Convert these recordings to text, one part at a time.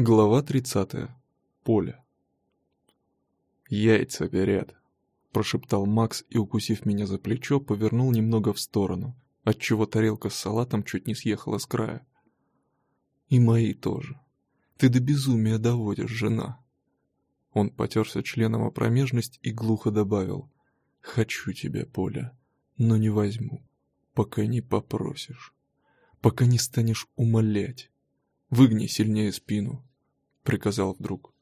Глава 30. Поле. «Яйца горят», — прошептал Макс и, укусив меня за плечо, повернул немного в сторону, отчего тарелка с салатом чуть не съехала с края. «И мои тоже. Ты до безумия доводишь, жена». Он потерся членом о промежность и глухо добавил. «Хочу тебя, Поля, но не возьму, пока не попросишь, пока не станешь умолять. Выгни сильнее спину, приказал вдруг.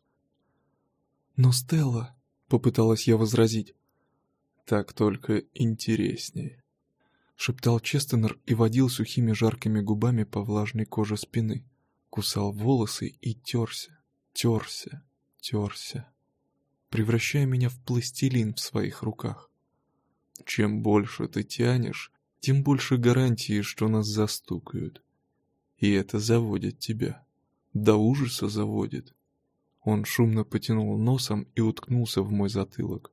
«Но Стелла...» — попыталась я возразить. «Так только интереснее», — шептал Честенер и водил сухими жаркими губами по влажной коже спины, кусал волосы и терся, терся, терся, превращая меня в пластилин в своих руках. «Чем больше ты тянешь, тем больше гарантии, что нас застукают. И это заводит тебя до ужаса заводит. Он шумно потянул носом и уткнулся в мой затылок.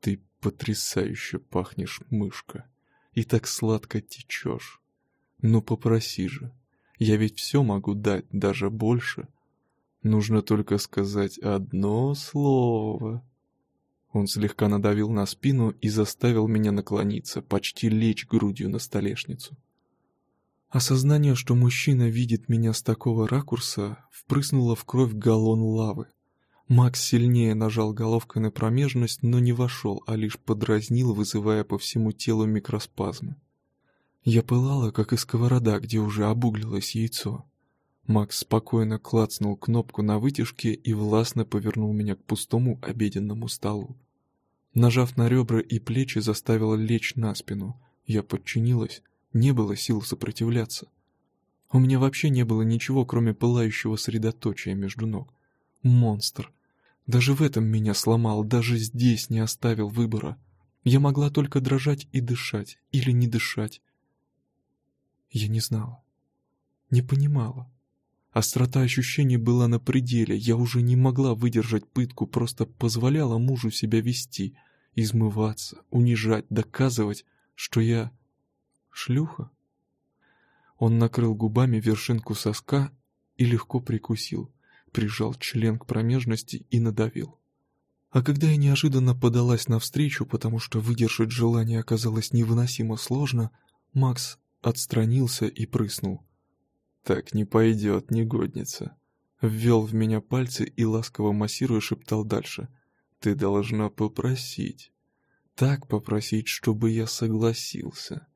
Ты потрясающе пахнешь, мышка, и так сладко течешь. Ну попроси же, я ведь все могу дать, даже больше. Нужно только сказать одно слово. Он слегка надавил на спину и заставил меня наклониться, почти лечь грудью на столешницу. Осознание, что мужчина видит меня с такого ракурса, впрыснуло в кровь галлон лавы. Макс сильнее нажал головкой на промежность, но не вошел, а лишь подразнил, вызывая по всему телу микроспазмы. Я пылала, как из сковорода, где уже обуглилось яйцо. Макс спокойно клацнул кнопку на вытяжке и властно повернул меня к пустому обеденному столу. Нажав на ребра и плечи, заставила лечь на спину. Я подчинилась, не было сил сопротивляться. У меня вообще не было ничего, кроме пылающего средоточия между ног. Монстр. Даже в этом меня сломал, даже здесь не оставил выбора. Я могла только дрожать и дышать, или не дышать. Я не знала. Не понимала. Острота ощущений была на пределе, я уже не могла выдержать пытку, просто позволяла мужу себя вести, измываться, унижать, доказывать, что я Шлюха? Он накрыл губами вершинку соска и легко прикусил, прижал член к промежности и надавил. А когда я неожиданно подалась навстречу, потому что выдержать желание оказалось невыносимо сложно, Макс отстранился и прыснул. «Так не пойдет, негодница!» Ввел в меня пальцы и, ласково массируя, шептал дальше. «Ты должна попросить. Так попросить, чтобы я согласился.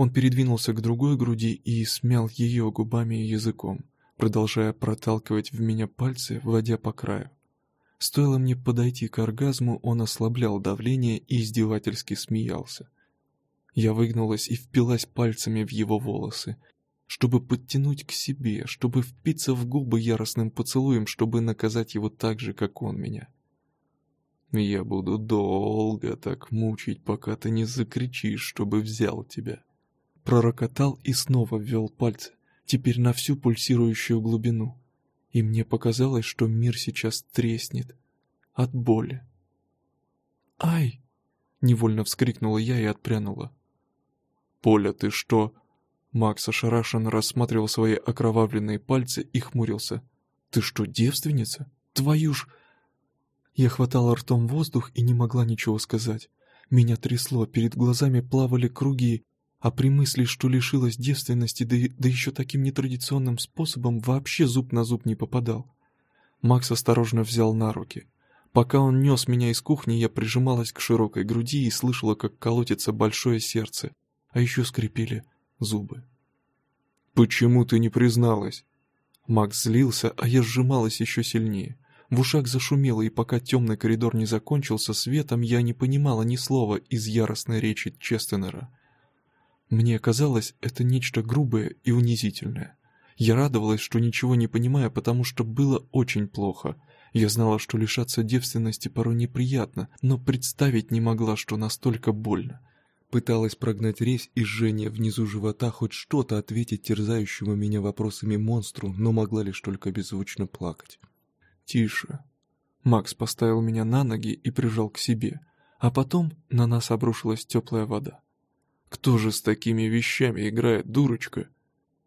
Он передвинулся к другой груди и смял ее губами и языком, продолжая проталкивать в меня пальцы, вводя по краю. Стоило мне подойти к оргазму, он ослаблял давление и издевательски смеялся. Я выгнулась и впилась пальцами в его волосы, чтобы подтянуть к себе, чтобы впиться в губы яростным поцелуем, чтобы наказать его так же, как он меня. Я буду долго так мучить, пока ты не закричишь, чтобы взял тебя пророкотал и снова ввел пальцы, теперь на всю пульсирующую глубину. И мне показалось, что мир сейчас треснет от боли. «Ай!» — невольно вскрикнула я и отпрянула. «Поля, ты что?» Макс ошарашенно рассматривал свои окровавленные пальцы и хмурился. «Ты что, девственница? Твою ж...» Я хватала ртом воздух и не могла ничего сказать. Меня трясло, перед глазами плавали круги, а при мысли, что лишилась девственности, да, да еще таким нетрадиционным способом, вообще зуб на зуб не попадал. Макс осторожно взял на руки. Пока он нес меня из кухни, я прижималась к широкой груди и слышала, как колотится большое сердце, а еще скрипели зубы. «Почему ты не призналась?» Макс злился, а я сжималась еще сильнее. В ушах зашумело, и пока темный коридор не закончился светом, я не понимала ни слова из яростной речи Честенера. Мне казалось, это нечто грубое и унизительное. Я радовалась, что ничего не понимаю, потому что было очень плохо. Я знала, что лишаться девственности порой неприятно, но представить не могла, что настолько больно. Пыталась прогнать резь и жжение внизу живота, хоть что-то ответить терзающему меня вопросами монстру, но могла лишь только беззвучно плакать. «Тише». Макс поставил меня на ноги и прижал к себе, а потом на нас обрушилась теплая вода. «Кто же с такими вещами играет, дурочка?»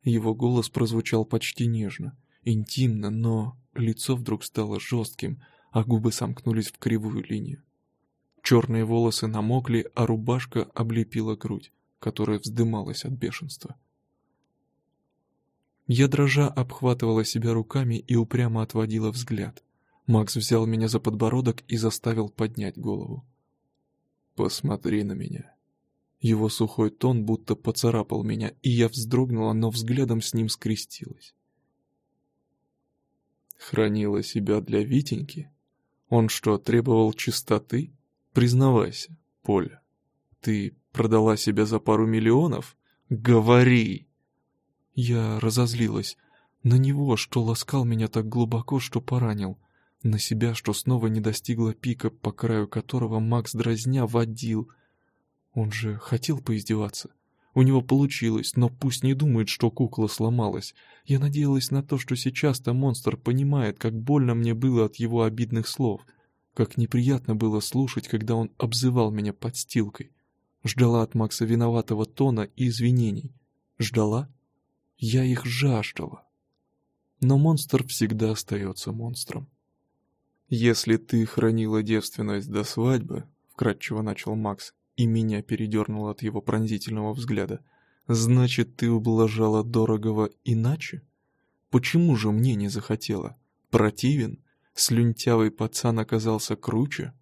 Его голос прозвучал почти нежно, интимно, но лицо вдруг стало жестким, а губы сомкнулись в кривую линию. Черные волосы намокли, а рубашка облепила грудь, которая вздымалась от бешенства. Я дрожа обхватывала себя руками и упрямо отводила взгляд. Макс взял меня за подбородок и заставил поднять голову. «Посмотри на меня». Его сухой тон будто поцарапал меня, и я вздрогнула, но взглядом с ним скрестилась. Хранила себя для Витеньки? Он что, требовал чистоты? Признавайся, Поля, ты продала себя за пару миллионов? Говори!» Я разозлилась. На него, что ласкал меня так глубоко, что поранил. На себя, что снова не достигла пика, по краю которого Макс дразня водил. Он же хотел поиздеваться. У него получилось, но пусть не думает, что кукла сломалась. Я надеялась на то, что сейчас-то монстр понимает, как больно мне было от его обидных слов. Как неприятно было слушать, когда он обзывал меня подстилкой. Ждала от Макса виноватого тона и извинений. Ждала? Я их жаждала. Но монстр всегда остается монстром. «Если ты хранила девственность до свадьбы», — вкратчиво начал Макс, и меня передернуло от его пронзительного взгляда, «значит, ты ублажала дорогого иначе? Почему же мне не захотела? Противен? Слюнтявый пацан оказался круче?»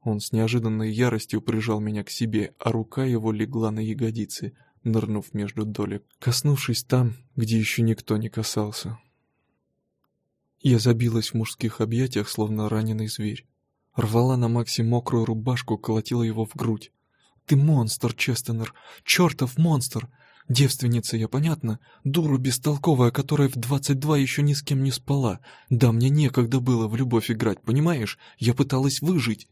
Он с неожиданной яростью прижал меня к себе, а рука его легла на ягодицы — нырнув между долек, коснувшись там, где еще никто не касался. Я забилась в мужских объятиях, словно раненый зверь. Рвала на Максе мокрую рубашку, колотила его в грудь. «Ты монстр, Честенер! Чертов монстр! Девственница я, понятно? Дура бестолковая, которая в двадцать два еще ни с кем не спала. Да, мне некогда было в любовь играть, понимаешь? Я пыталась выжить!»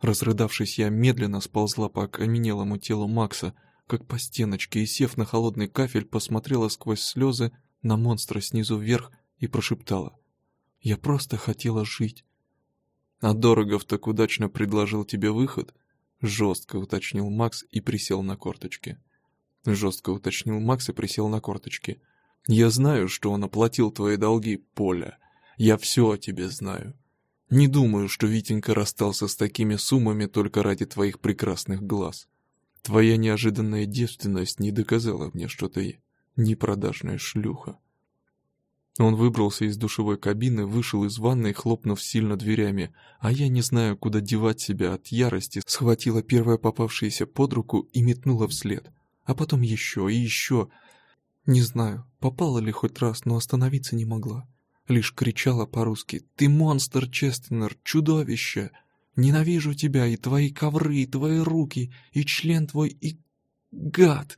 Разрыдавшись, я медленно сползла по окаменелому телу Макса, как по стеночке, и, сев на холодный кафель, посмотрела сквозь слезы на монстра снизу вверх и прошептала. «Я просто хотела жить». «А Дорогов так удачно предложил тебе выход?» Жестко уточнил Макс и присел на корточки. Жестко уточнил Макс и присел на корточки. «Я знаю, что он оплатил твои долги, Поля. Я все о тебе знаю. Не думаю, что Витенька расстался с такими суммами только ради твоих прекрасных глаз. Твоя неожиданная девственность не доказала мне, что ты непродажная шлюха. Он выбрался из душевой кабины, вышел из ванной, хлопнув сильно дверями, а я, не знаю, куда девать себя от ярости, схватила первое попавшееся под руку и метнула вслед. А потом еще и еще. Не знаю, попала ли хоть раз, но остановиться не могла. Лишь кричала по-русски «Ты монстр, Честенер, чудовище!» Ненавижу тебя и твои ковры, и твои руки, и член твой, и... гад!»